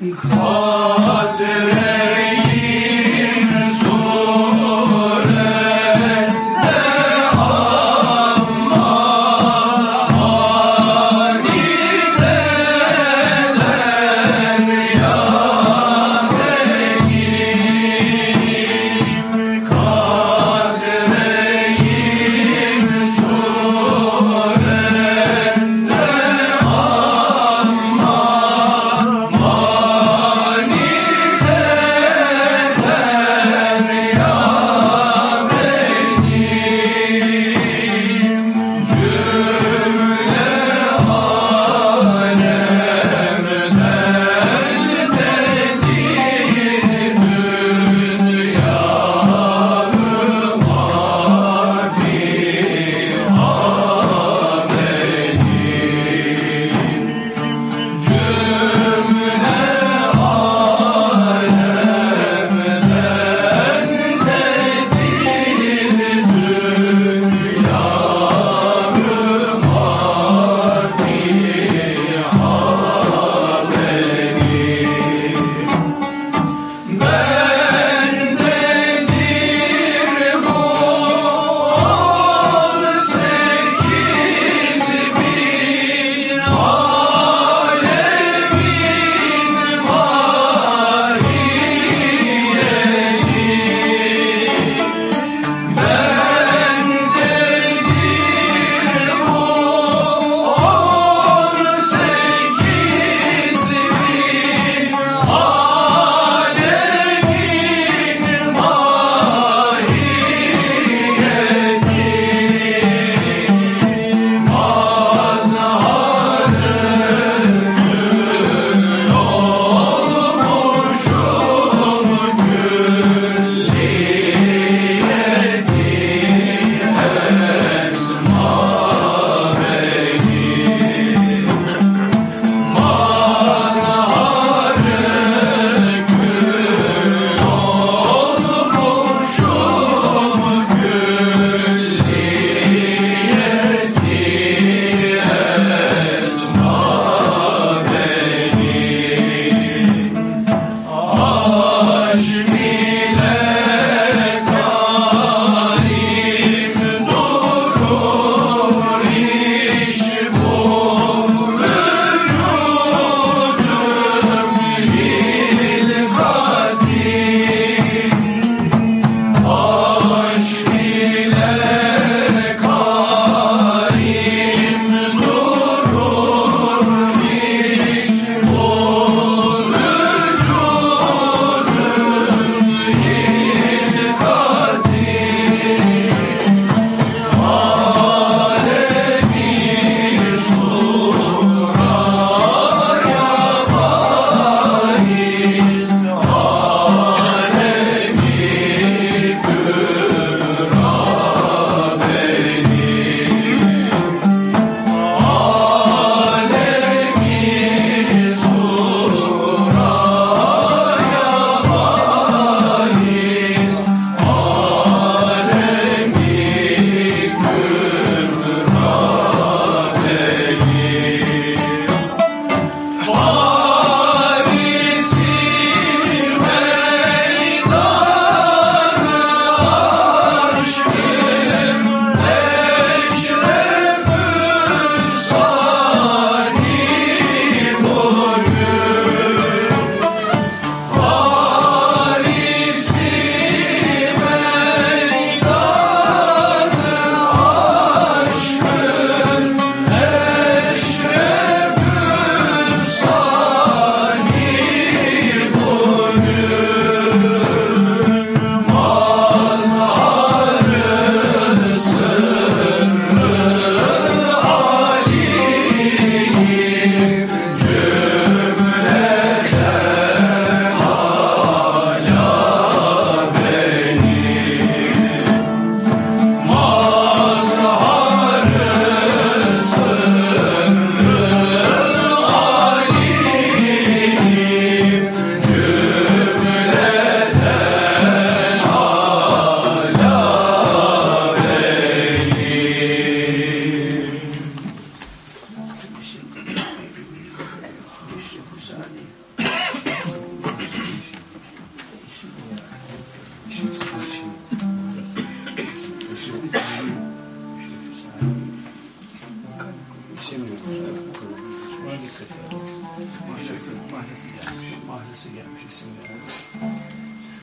God's yetişemiyormuş. Buna dikkat edin. Mahallesi, mahallesi gelmiş. Mahallesi gelmiş isimleri.